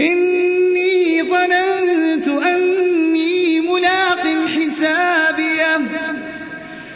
إن